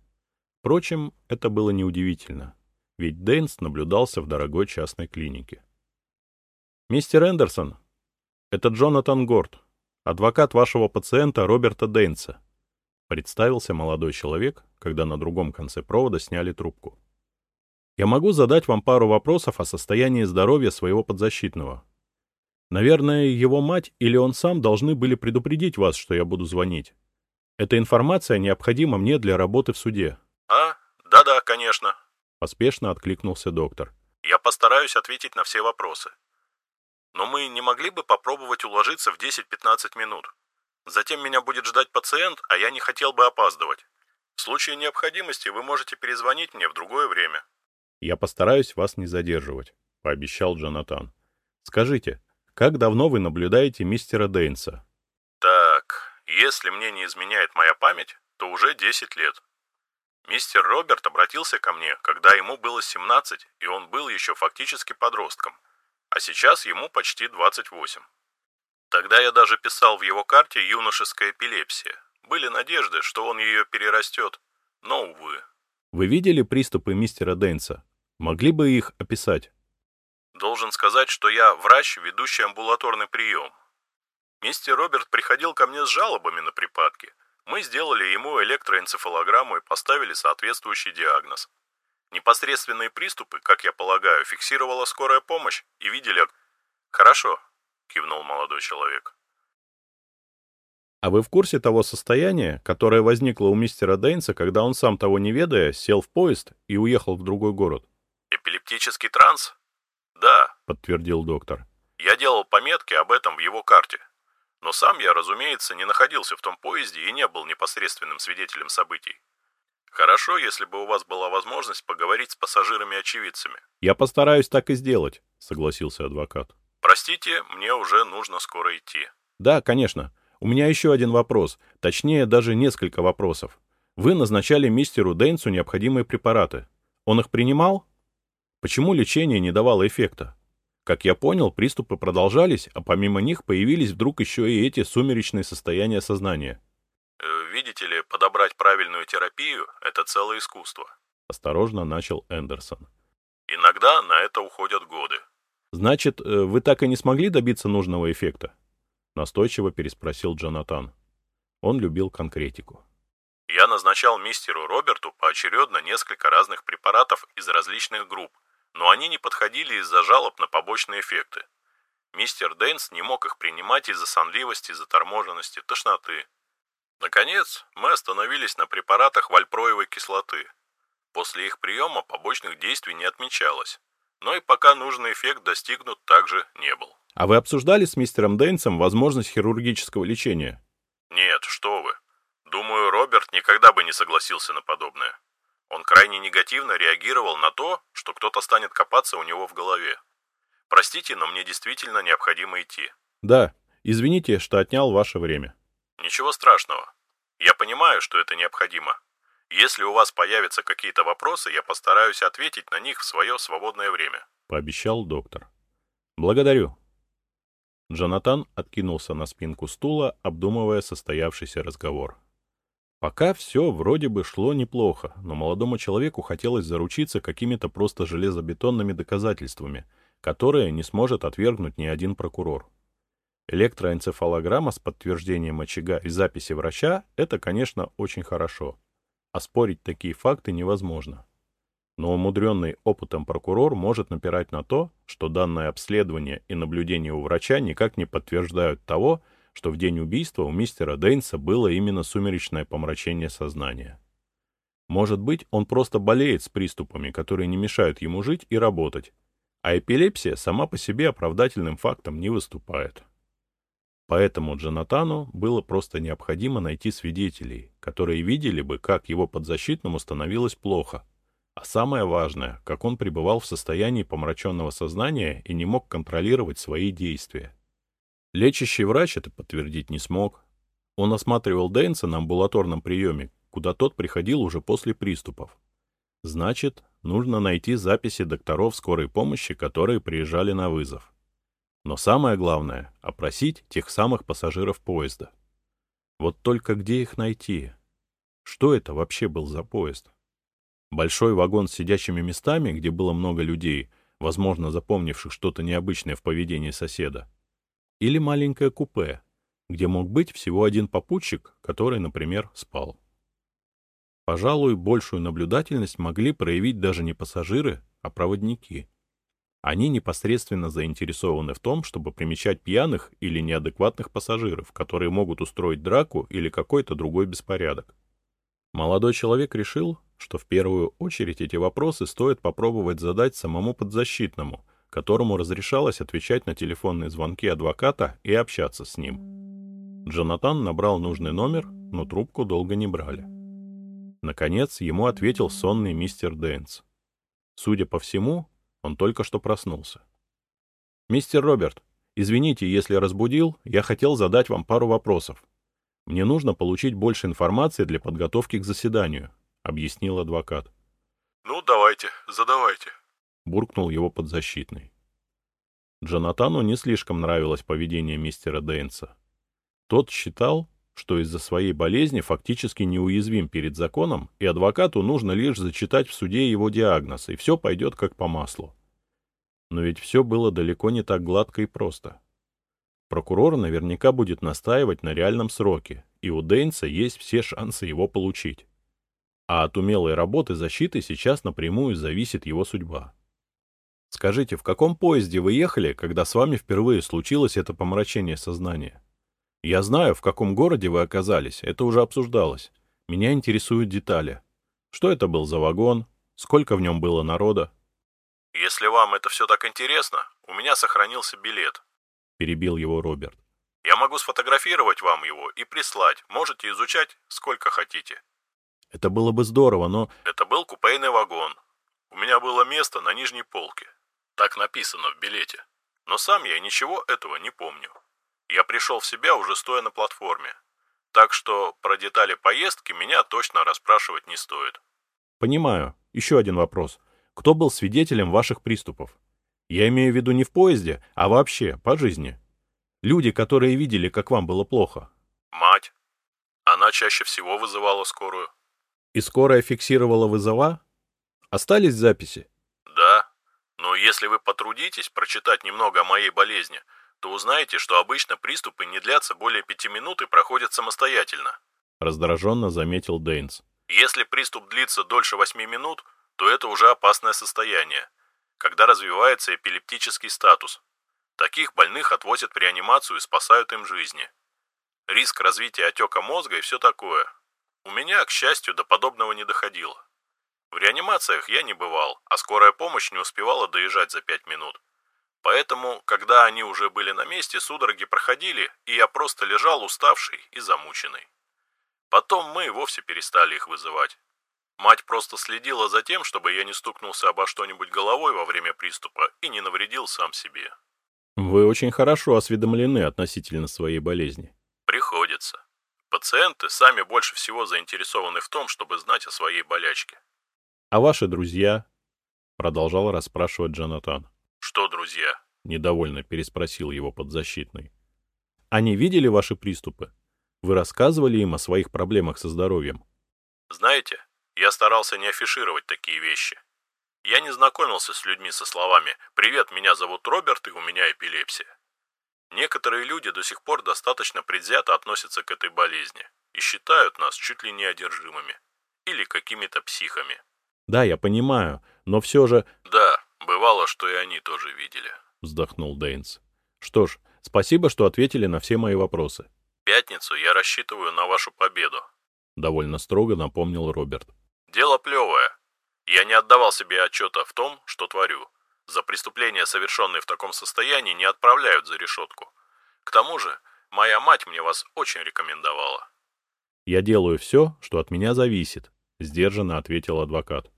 Впрочем, это было неудивительно, ведь Дейнс наблюдался в дорогой частной клинике. «Мистер Эндерсон, это Джонатан Горд, адвокат вашего пациента Роберта Дейнса», Представился молодой человек, когда на другом конце провода сняли трубку. «Я могу задать вам пару вопросов о состоянии здоровья своего подзащитного. Наверное, его мать или он сам должны были предупредить вас, что я буду звонить. Эта информация необходима мне для работы в суде». «А? Да-да, конечно», — поспешно откликнулся доктор. «Я постараюсь ответить на все вопросы. Но мы не могли бы попробовать уложиться в 10-15 минут?» Затем меня будет ждать пациент, а я не хотел бы опаздывать. В случае необходимости вы можете перезвонить мне в другое время. Я постараюсь вас не задерживать, пообещал Джонатан. Скажите, как давно вы наблюдаете мистера Дейнса? Так, если мне не изменяет моя память, то уже 10 лет. Мистер Роберт обратился ко мне, когда ему было 17, и он был еще фактически подростком, а сейчас ему почти 28. Тогда я даже писал в его карте юношеская эпилепсия. Были надежды, что он ее перерастет, но, увы. Вы видели приступы мистера Дэнса? Могли бы их описать? Должен сказать, что я врач, ведущий амбулаторный прием. Мистер Роберт приходил ко мне с жалобами на припадки. Мы сделали ему электроэнцефалограмму и поставили соответствующий диагноз. Непосредственные приступы, как я полагаю, фиксировала скорая помощь и видели... Хорошо, кивнул молодой человек. А вы в курсе того состояния, которое возникло у мистера Дейнса, когда он сам того не ведая, сел в поезд и уехал в другой город? Эпилептический транс? Да, подтвердил доктор. Я делал пометки об этом в его карте. Но сам я, разумеется, не находился в том поезде и не был непосредственным свидетелем событий. Хорошо, если бы у вас была возможность поговорить с пассажирами-очевидцами. Я постараюсь так и сделать, согласился адвокат. Простите, мне уже нужно скоро идти. Да, конечно. У меня еще один вопрос. Точнее, даже несколько вопросов. Вы назначали мистеру Дейнсу необходимые препараты. Он их принимал? Почему лечение не давало эффекта? Как я понял, приступы продолжались, а помимо них появились вдруг еще и эти сумеречные состояния сознания. Э, видите ли, подобрать правильную терапию – это целое искусство. Осторожно начал Эндерсон. Иногда на это уходят годы. Значит, э, вы так и не смогли добиться нужного эффекта? Настойчиво переспросил Джонатан. Он любил конкретику. Я назначал мистеру Роберту поочередно несколько разных препаратов из различных групп, но они не подходили из-за жалоб на побочные эффекты. Мистер Дейнс не мог их принимать из-за сонливости, заторможенности, тошноты. Наконец, мы остановились на препаратах вальпроевой кислоты. После их приема побочных действий не отмечалось но и пока нужный эффект достигнут также не был. А вы обсуждали с мистером Дейнсом возможность хирургического лечения? Нет, что вы. Думаю, Роберт никогда бы не согласился на подобное. Он крайне негативно реагировал на то, что кто-то станет копаться у него в голове. Простите, но мне действительно необходимо идти. Да, извините, что отнял ваше время. Ничего страшного. Я понимаю, что это необходимо. Если у вас появятся какие-то вопросы, я постараюсь ответить на них в свое свободное время», — пообещал доктор. «Благодарю». Джонатан откинулся на спинку стула, обдумывая состоявшийся разговор. Пока все вроде бы шло неплохо, но молодому человеку хотелось заручиться какими-то просто железобетонными доказательствами, которые не сможет отвергнуть ни один прокурор. Электроэнцефалограмма с подтверждением очага и записи врача — это, конечно, очень хорошо. Оспорить такие факты невозможно. Но умудренный опытом прокурор может напирать на то, что данное обследование и наблюдение у врача никак не подтверждают того, что в день убийства у мистера Дейнса было именно сумеречное помрачение сознания. Может быть, он просто болеет с приступами, которые не мешают ему жить и работать, а эпилепсия сама по себе оправдательным фактом не выступает. Поэтому Джонатану было просто необходимо найти свидетелей, которые видели бы, как его подзащитному становилось плохо, а самое важное, как он пребывал в состоянии помраченного сознания и не мог контролировать свои действия. Лечащий врач это подтвердить не смог. Он осматривал Дэнса на амбулаторном приеме, куда тот приходил уже после приступов. Значит, нужно найти записи докторов скорой помощи, которые приезжали на вызов. Но самое главное — опросить тех самых пассажиров поезда. Вот только где их найти? Что это вообще был за поезд? Большой вагон с сидящими местами, где было много людей, возможно, запомнивших что-то необычное в поведении соседа или маленькое купе, где мог быть всего один попутчик, который, например, спал. Пожалуй, большую наблюдательность могли проявить даже не пассажиры, а проводники. Они непосредственно заинтересованы в том, чтобы примечать пьяных или неадекватных пассажиров, которые могут устроить драку или какой-то другой беспорядок. Молодой человек решил, что в первую очередь эти вопросы стоит попробовать задать самому подзащитному, которому разрешалось отвечать на телефонные звонки адвоката и общаться с ним. Джонатан набрал нужный номер, но трубку долго не брали. Наконец, ему ответил сонный мистер Дэнс. Судя по всему, он только что проснулся. «Мистер Роберт, извините, если разбудил, я хотел задать вам пару вопросов. Мне нужно получить больше информации для подготовки к заседанию», — объяснил адвокат. «Ну, давайте, задавайте», — буркнул его подзащитный. Джонатану не слишком нравилось поведение мистера Дейнса. Тот считал, что из-за своей болезни фактически неуязвим перед законом, и адвокату нужно лишь зачитать в суде его диагноз, и все пойдет как по маслу. Но ведь все было далеко не так гладко и просто. Прокурор наверняка будет настаивать на реальном сроке, и у Дейнса есть все шансы его получить. А от умелой работы защиты сейчас напрямую зависит его судьба. Скажите, в каком поезде вы ехали, когда с вами впервые случилось это помрачение сознания? Я знаю, в каком городе вы оказались, это уже обсуждалось. Меня интересуют детали. Что это был за вагон? Сколько в нем было народа? Если вам это все так интересно, у меня сохранился билет. Перебил его Роберт. Я могу сфотографировать вам его и прислать. Можете изучать сколько хотите. Это было бы здорово, но... Это был купейный вагон. У меня было место на нижней полке. Так написано в билете. Но сам я ничего этого не помню. Я пришел в себя уже стоя на платформе. Так что про детали поездки меня точно расспрашивать не стоит. Понимаю. Еще один вопрос. Кто был свидетелем ваших приступов? Я имею в виду не в поезде, а вообще, по жизни. Люди, которые видели, как вам было плохо. Мать. Она чаще всего вызывала скорую. И скорая фиксировала вызова? Остались записи? Да, но если вы потрудитесь прочитать немного о моей болезни, то узнаете, что обычно приступы не длятся более пяти минут и проходят самостоятельно. Раздраженно заметил Дейнс. Если приступ длится дольше восьми минут, то это уже опасное состояние, когда развивается эпилептический статус. Таких больных отвозят в реанимацию и спасают им жизни. Риск развития отека мозга и все такое. У меня, к счастью, до подобного не доходило. В реанимациях я не бывал, а скорая помощь не успевала доезжать за пять минут. Поэтому, когда они уже были на месте, судороги проходили, и я просто лежал уставший и замученный. Потом мы вовсе перестали их вызывать. Мать просто следила за тем, чтобы я не стукнулся обо что-нибудь головой во время приступа и не навредил сам себе. Вы очень хорошо осведомлены относительно своей болезни. Приходится. Пациенты сами больше всего заинтересованы в том, чтобы знать о своей болячке. «А ваши друзья?» — продолжал расспрашивать Джонатан. «Что друзья? — недовольно переспросил его подзащитный. «Они видели ваши приступы? Вы рассказывали им о своих проблемах со здоровьем?» «Знаете, я старался не афишировать такие вещи. Я не знакомился с людьми со словами «Привет, меня зовут Роберт, и у меня эпилепсия». Некоторые люди до сих пор достаточно предвзято относятся к этой болезни и считают нас чуть ли не одержимыми или какими-то психами. Да, я понимаю, но все же... Да, бывало, что и они тоже видели. Вздохнул Дейнс. Что ж, спасибо, что ответили на все мои вопросы. пятницу я рассчитываю на вашу победу. Довольно строго напомнил Роберт. Дело плевое. Я не отдавал себе отчета в том, что творю. За преступления, совершенные в таком состоянии, не отправляют за решетку. К тому же, моя мать мне вас очень рекомендовала. «Я делаю все, что от меня зависит», — сдержанно ответил адвокат.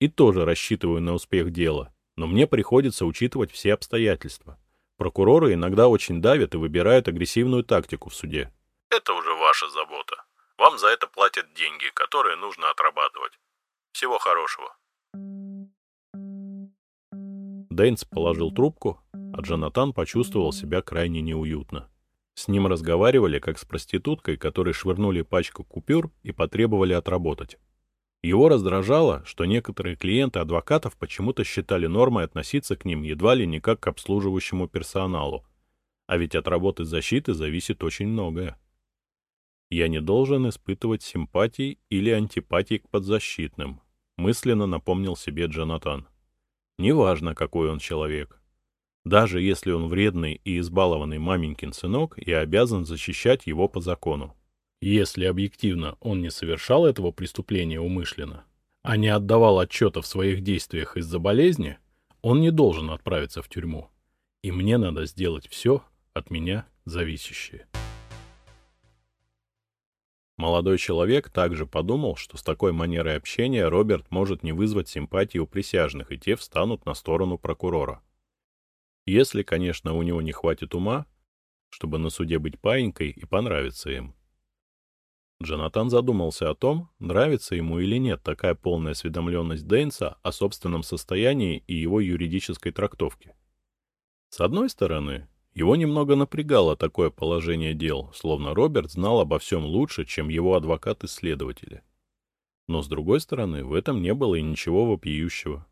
«И тоже рассчитываю на успех дела, но мне приходится учитывать все обстоятельства. Прокуроры иногда очень давят и выбирают агрессивную тактику в суде». «Это уже ваша забота. Вам за это платят деньги, которые нужно отрабатывать. Всего хорошего». Дейнс положил трубку, а Джонатан почувствовал себя крайне неуютно. С ним разговаривали, как с проституткой, которой швырнули пачку купюр и потребовали отработать. Его раздражало, что некоторые клиенты адвокатов почему-то считали нормой относиться к ним едва ли не как к обслуживающему персоналу. А ведь от работы защиты зависит очень многое. Я не должен испытывать симпатий или антипатий к подзащитным, мысленно напомнил себе Джонатан. Неважно, какой он человек. Даже если он вредный и избалованный маменькин сынок, я обязан защищать его по закону. Если объективно он не совершал этого преступления умышленно, а не отдавал отчета в своих действиях из-за болезни, он не должен отправиться в тюрьму. И мне надо сделать все от меня зависящее. Молодой человек также подумал, что с такой манерой общения Роберт может не вызвать симпатии у присяжных, и те встанут на сторону прокурора. Если, конечно, у него не хватит ума, чтобы на суде быть паинькой и понравиться им. Джонатан задумался о том, нравится ему или нет такая полная осведомленность Дейнса о собственном состоянии и его юридической трактовке. С одной стороны, его немного напрягало такое положение дел, словно Роберт знал обо всем лучше, чем его адвокат-исследователи. Но, с другой стороны, в этом не было и ничего вопиющего.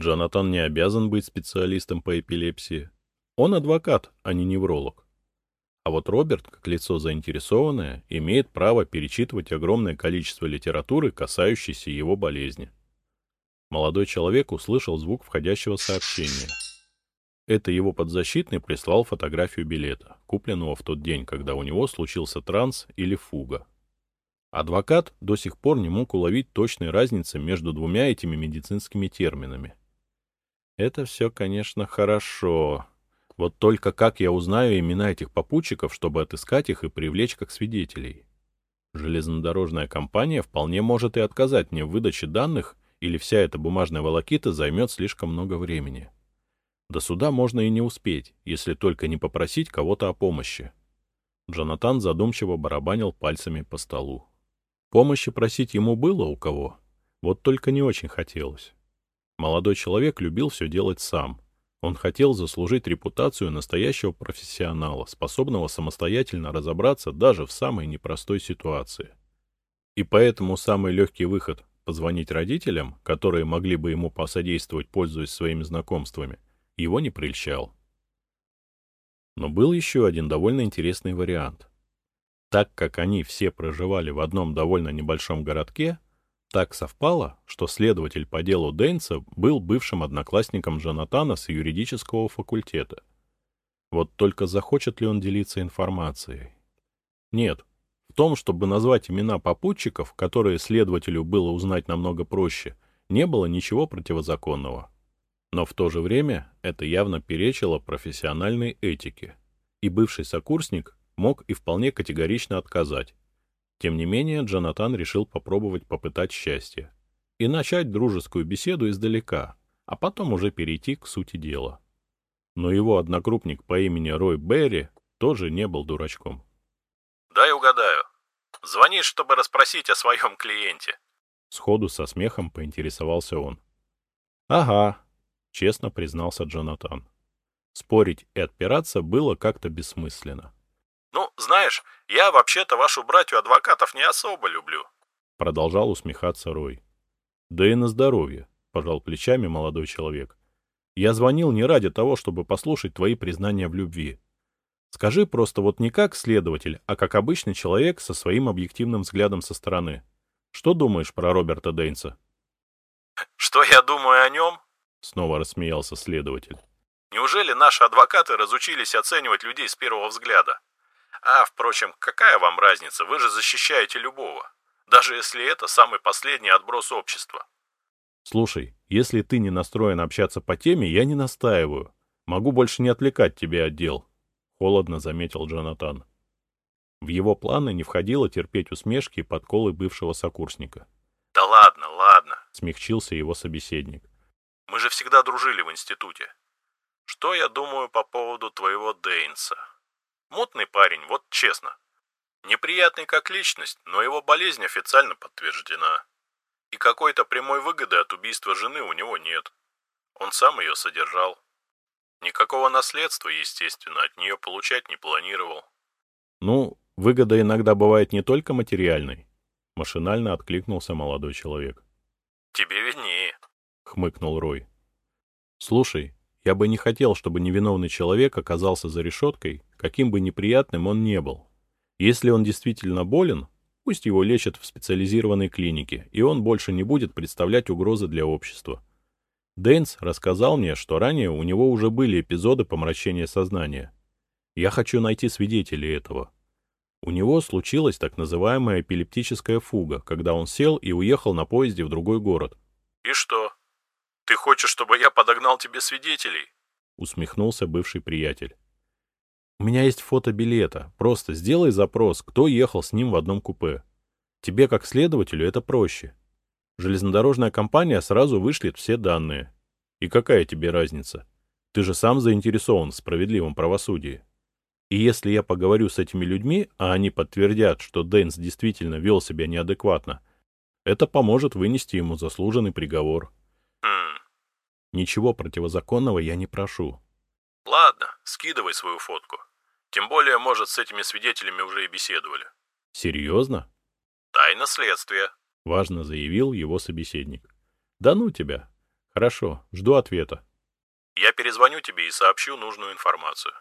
Джонатан не обязан быть специалистом по эпилепсии. Он адвокат, а не невролог. А вот Роберт, как лицо заинтересованное, имеет право перечитывать огромное количество литературы, касающейся его болезни. Молодой человек услышал звук входящего сообщения — это его подзащитный прислал фотографию билета, купленного в тот день, когда у него случился транс или фуга. Адвокат до сих пор не мог уловить точной разницы между двумя этими медицинскими терминами. Это все, конечно, хорошо. Вот только как я узнаю имена этих попутчиков, чтобы отыскать их и привлечь как свидетелей? Железнодорожная компания вполне может и отказать мне в выдаче данных, или вся эта бумажная волокита займет слишком много времени. До суда можно и не успеть, если только не попросить кого-то о помощи. Джонатан задумчиво барабанил пальцами по столу. Помощи просить ему было у кого, вот только не очень хотелось. Молодой человек любил все делать сам. Он хотел заслужить репутацию настоящего профессионала, способного самостоятельно разобраться даже в самой непростой ситуации. И поэтому самый легкий выход — позвонить родителям, которые могли бы ему посодействовать, пользуясь своими знакомствами — его не прельщал. Но был еще один довольно интересный вариант. Так как они все проживали в одном довольно небольшом городке, так совпало, что следователь по делу Дейнса был бывшим одноклассником Джонатана с юридического факультета. Вот только захочет ли он делиться информацией? Нет. В том, чтобы назвать имена попутчиков, которые следователю было узнать намного проще, не было ничего противозаконного. Но в то же время это явно перечило профессиональной этике, и бывший сокурсник мог и вполне категорично отказать. Тем не менее, Джонатан решил попробовать попытать счастье и начать дружескую беседу издалека, а потом уже перейти к сути дела. Но его однокрупник по имени Рой Берри тоже не был дурачком. «Дай угадаю. Звонишь, чтобы расспросить о своем клиенте?» Сходу со смехом поинтересовался он. «Ага», — честно признался Джонатан. Спорить и отпираться было как-то бессмысленно. «Ну, знаешь, я вообще-то вашу братью адвокатов не особо люблю», — продолжал усмехаться Рой. «Да и на здоровье», — пожал плечами молодой человек. «Я звонил не ради того, чтобы послушать твои признания в любви. Скажи просто вот не как следователь, а как обычный человек со своим объективным взглядом со стороны. Что думаешь про Роберта Дейнса?» «Что я думаю о нем?» — снова рассмеялся следователь. «Неужели наши адвокаты разучились оценивать людей с первого взгляда? А, впрочем, какая вам разница, вы же защищаете любого, даже если это самый последний отброс общества». «Слушай, если ты не настроен общаться по теме, я не настаиваю. Могу больше не отвлекать тебя от дел», — холодно заметил Джонатан. В его планы не входило терпеть усмешки и подколы бывшего сокурсника. «Да ладно, ладно», — смягчился его собеседник. «Мы же всегда дружили в институте. Что я думаю по поводу твоего Дейнса? Мутный парень, вот честно. Неприятный как личность, но его болезнь официально подтверждена. И какой-то прямой выгоды от убийства жены у него нет. Он сам ее содержал. Никакого наследства, естественно, от нее получать не планировал. Ну, выгода иногда бывает не только материальной. Машинально откликнулся молодой человек. Тебе виднее, хмыкнул Рой. Слушай, я бы не хотел, чтобы невиновный человек оказался за решеткой, каким бы неприятным он не был. Если он действительно болен, пусть его лечат в специализированной клинике, и он больше не будет представлять угрозы для общества. Дэнс рассказал мне, что ранее у него уже были эпизоды помрачения сознания. Я хочу найти свидетелей этого. У него случилась так называемая эпилептическая фуга, когда он сел и уехал на поезде в другой город. «И что?» Ты хочешь, чтобы я подогнал тебе свидетелей? Усмехнулся бывший приятель. У меня есть фото билета. Просто сделай запрос, кто ехал с ним в одном купе. Тебе, как следователю, это проще. Железнодорожная компания сразу вышлет все данные. И какая тебе разница? Ты же сам заинтересован в справедливом правосудии. И если я поговорю с этими людьми, а они подтвердят, что Дэнс действительно вел себя неадекватно, это поможет вынести ему заслуженный приговор. Ничего противозаконного я не прошу. Ладно, скидывай свою фотку. Тем более, может, с этими свидетелями уже и беседовали. Серьезно? Тайна следствия. Важно заявил его собеседник. Да ну тебя. Хорошо, жду ответа. Я перезвоню тебе и сообщу нужную информацию.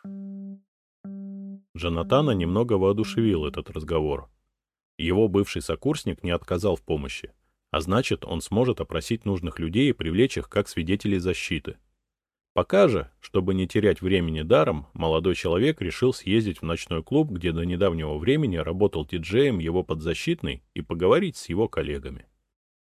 Джонатана немного воодушевил этот разговор. Его бывший сокурсник не отказал в помощи а значит, он сможет опросить нужных людей и привлечь их как свидетелей защиты. Пока же, чтобы не терять времени даром, молодой человек решил съездить в ночной клуб, где до недавнего времени работал диджеем его подзащитный, и поговорить с его коллегами.